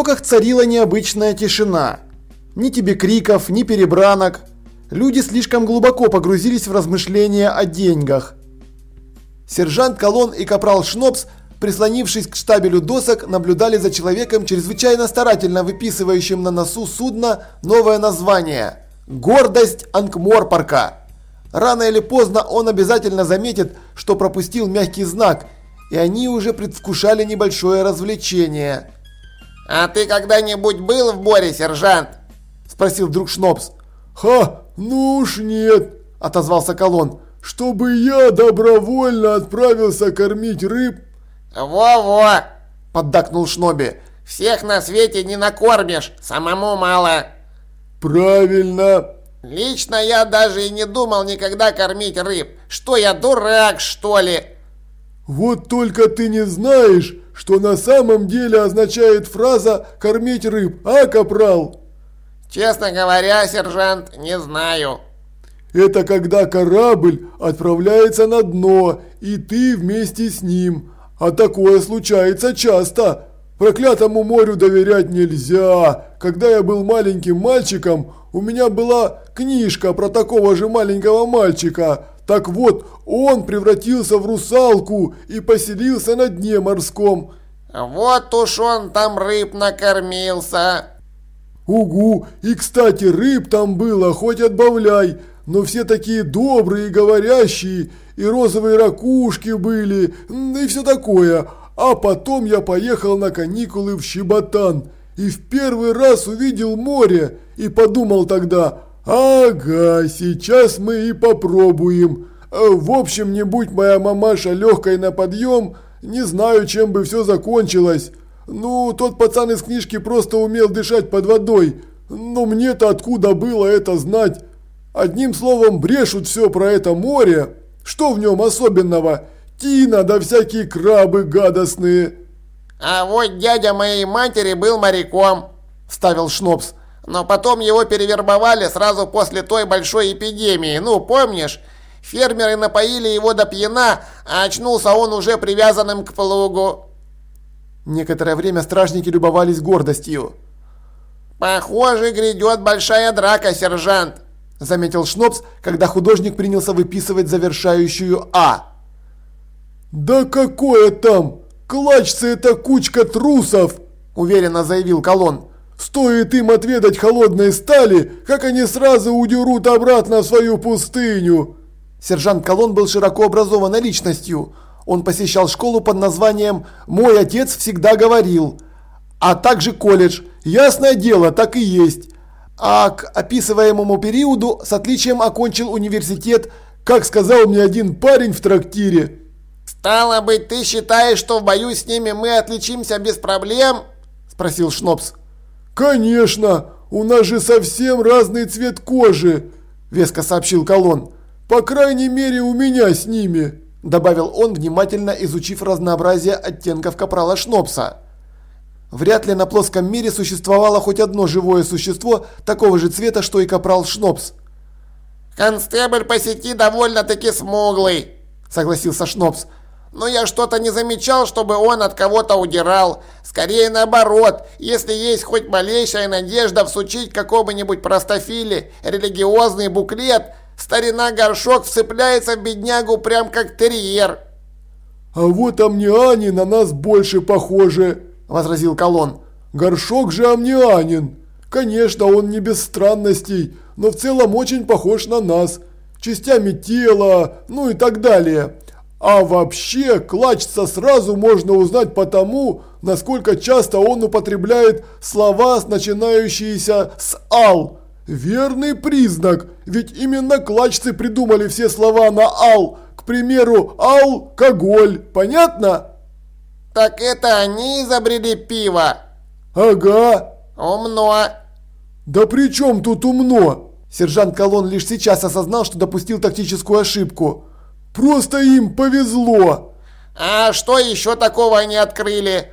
потоках царила необычная тишина. Ни тебе криков, ни перебранок. Люди слишком глубоко погрузились в размышления о деньгах. Сержант Колон и капрал Шнопс, прислонившись к штабелю досок, наблюдали за человеком, чрезвычайно старательно выписывающим на носу судна новое название – «Гордость Анкморпорка». Рано или поздно он обязательно заметит, что пропустил мягкий знак, и они уже предвкушали небольшое развлечение. «А ты когда-нибудь был в море, сержант?» – спросил вдруг Шнопс. «Ха, ну уж нет!» – отозвался Колон. «Чтобы я добровольно отправился кормить рыб?» «Во-во!» – поддакнул Шноби. «Всех на свете не накормишь, самому мало!» «Правильно!» Лично я даже и не думал никогда кормить рыб. Что я, дурак, что ли? Вот только ты не знаешь, что на самом деле означает фраза «кормить рыб», а, капрал? Честно говоря, сержант, не знаю. Это когда корабль отправляется на дно, и ты вместе с ним. А такое случается часто. Проклятому морю доверять нельзя. Когда я был маленьким мальчиком, у меня была книжка про такого же маленького мальчика. Так вот, он превратился в русалку и поселился на дне морском. Вот уж он там рыб накормился. Угу, и кстати, рыб там было, хоть отбавляй. Но все такие добрые и говорящие, и розовые ракушки были, и все такое. А потом я поехал на каникулы в Щеботан и в первый раз увидел море и подумал тогда, ага, сейчас мы и попробуем. Э, в общем, не будь моя мамаша легкой на подъем, не знаю, чем бы все закончилось. Ну, тот пацан из книжки просто умел дышать под водой, но мне-то откуда было это знать? Одним словом, брешут все про это море. Что в нем особенного? Тина да всякие крабы гадостные. А вот дядя моей матери был моряком, вставил Шнопс. Но потом его перевербовали сразу после той большой эпидемии. Ну, помнишь? Фермеры напоили его до пьяна, а очнулся он уже привязанным к плугу. Некоторое время стражники любовались гордостью. «Похоже, грядет большая драка, сержант», – заметил Шнопс, когда художник принялся выписывать завершающую «А». «Да какое там! Клачцы это кучка трусов!» – уверенно заявил Колон. «Стоит им отведать холодной стали, как они сразу удерут обратно в свою пустыню!» Сержант Колон был широко образованной личностью. Он посещал школу под названием «Мой отец всегда говорил», а также колледж. Ясное дело, так и есть. А к описываемому периоду с отличием окончил университет, как сказал мне один парень в трактире. «Стало быть, ты считаешь, что в бою с ними мы отличимся без проблем?» – спросил Шнопс. «Конечно! У нас же совсем разный цвет кожи!» – веско сообщил Колон. «По крайней мере, у меня с ними!» – добавил он, внимательно изучив разнообразие оттенков капрала Шнопса. Вряд ли на плоском мире существовало хоть одно живое существо такого же цвета, что и капрал Шнопс. «Констебль по сети довольно-таки смуглый», – согласился Шнопс. Но я что-то не замечал, чтобы он от кого-то удирал. Скорее наоборот, если есть хоть малейшая надежда всучить какому-нибудь простофиле религиозный буклет, старина Горшок вцепляется в беднягу прям как терьер. «А вот амниане на нас больше похожи», – возразил Колон. «Горшок же амнианин. Конечно, он не без странностей, но в целом очень похож на нас. Частями тела, ну и так далее». А вообще, клачца сразу можно узнать по тому, насколько часто он употребляет слова, начинающиеся с «ал». Верный признак, ведь именно клачцы придумали все слова на «ал». К примеру, алкоголь. Понятно? Так это они изобрели пиво? Ага. Умно. Да при чем тут умно? Сержант Колон лишь сейчас осознал, что допустил тактическую ошибку. Просто им повезло. А что еще такого они открыли?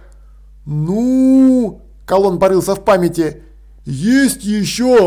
Ну, Колон порылся в памяти. Есть еще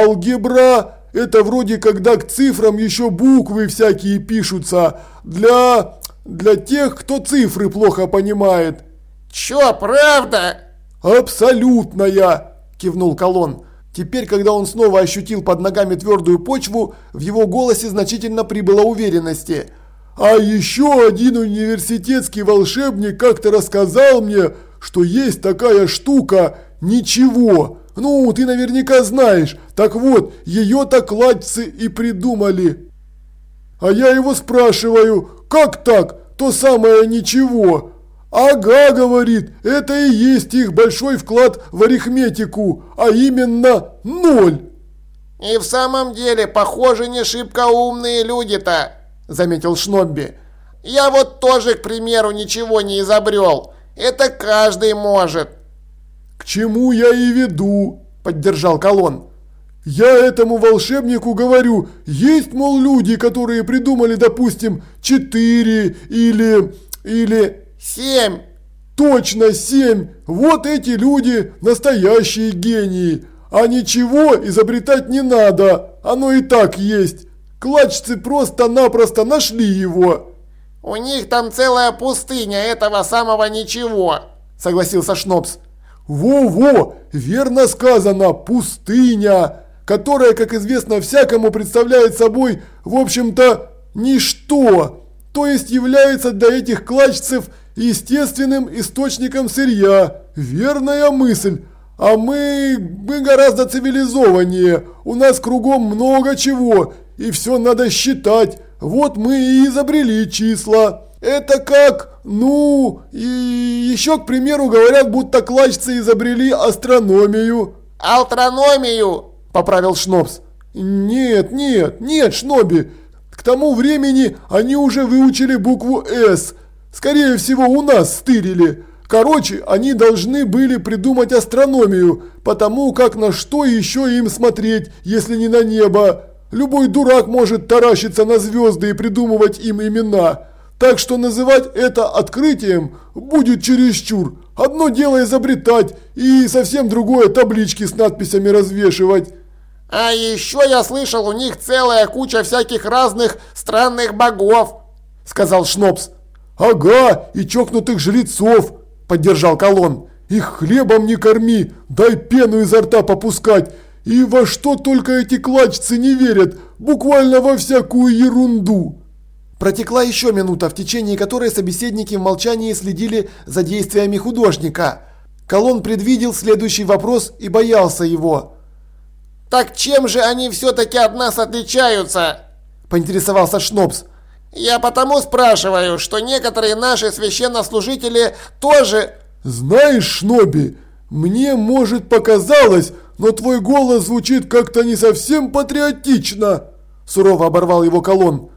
алгебра. Это вроде когда к цифрам еще буквы всякие пишутся. Для... для тех, кто цифры плохо понимает. Чё, правда? «Абсолютная!» – кивнул Колон. Теперь, когда он снова ощутил под ногами твердую почву, в его голосе значительно прибыло уверенности. «А еще один университетский волшебник как-то рассказал мне, что есть такая штука «Ничего». Ну, ты наверняка знаешь. Так вот, ее-то кладцы и придумали. А я его спрашиваю, как так? То самое «Ничего». «Ага», говорит, это и есть их большой вклад в арифметику, а именно ноль. И в самом деле, похоже, не шибко умные люди-то, заметил Шнобби. Я вот тоже, к примеру, ничего не изобрел. Это каждый может. К чему я и веду, поддержал Колон. Я этому волшебнику говорю, есть, мол, люди, которые придумали, допустим, четыре или... или... Семь! Точно семь! Вот эти люди настоящие гении! А ничего изобретать не надо, оно и так есть. Клачцы просто-напросто нашли его. У них там целая пустыня этого самого ничего, согласился Шнопс. Во-во, верно сказано, пустыня, которая, как известно всякому, представляет собой, в общем-то, ничто, то есть является для этих клачцев естественным источником сырья. Верная мысль. А мы, мы гораздо цивилизованнее. У нас кругом много чего. И все надо считать. Вот мы и изобрели числа. Это как, ну, и еще, к примеру, говорят, будто клачцы изобрели астрономию. Алтрономию, поправил Шнобс. Нет, нет, нет, Шноби. К тому времени они уже выучили букву «С», Скорее всего, у нас стырили. Короче, они должны были придумать астрономию, потому как на что еще им смотреть, если не на небо. Любой дурак может таращиться на звезды и придумывать им имена. Так что называть это открытием будет чересчур. Одно дело изобретать, и совсем другое таблички с надписями развешивать. А еще я слышал, у них целая куча всяких разных странных богов, сказал Шнопс. «Ага, и чокнутых жрецов!» – поддержал Колон. «Их хлебом не корми, дай пену изо рта попускать. И во что только эти клачцы не верят, буквально во всякую ерунду!» Протекла еще минута, в течение которой собеседники в молчании следили за действиями художника. Колон предвидел следующий вопрос и боялся его. «Так чем же они все-таки от нас отличаются?» – поинтересовался Шнопс. Я потому спрашиваю, что некоторые наши священнослужители тоже... Знаешь, Шноби, мне, может, показалось, но твой голос звучит как-то не совсем патриотично. Сурово оборвал его колонн.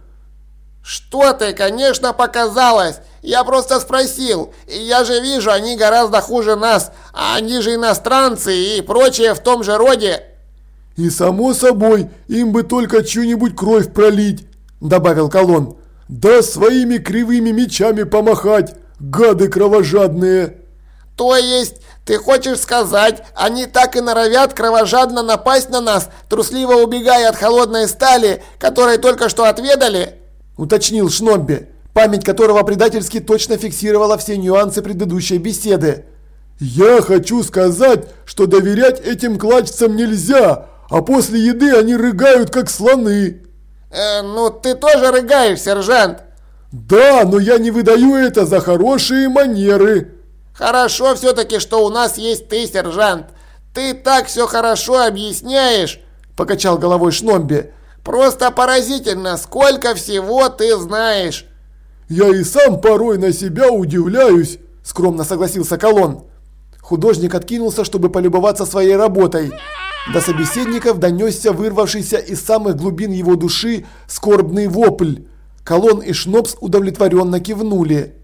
Что ты, конечно, показалось. Я просто спросил. И я же вижу, они гораздо хуже нас. А они же иностранцы и прочее в том же роде. И само собой, им бы только чью-нибудь кровь пролить, добавил колонн. Да своими кривыми мечами помахать, гады кровожадные!» «То есть, ты хочешь сказать, они так и норовят кровожадно напасть на нас, трусливо убегая от холодной стали, которой только что отведали?» Уточнил Шнобби, память которого предательски точно фиксировала все нюансы предыдущей беседы. «Я хочу сказать, что доверять этим клачцам нельзя, а после еды они рыгают как слоны!» Э, ну ты тоже рыгаешь, сержант. Да, но я не выдаю это за хорошие манеры. Хорошо все-таки, что у нас есть ты, сержант. Ты так все хорошо объясняешь, покачал головой Шномби. Просто поразительно, сколько всего ты знаешь. Я и сам порой на себя удивляюсь, скромно согласился Колон. Художник откинулся, чтобы полюбоваться своей работой. До собеседников донесся вырвавшийся из самых глубин его души скорбный вопль. Колон и Шнопс удовлетворенно кивнули.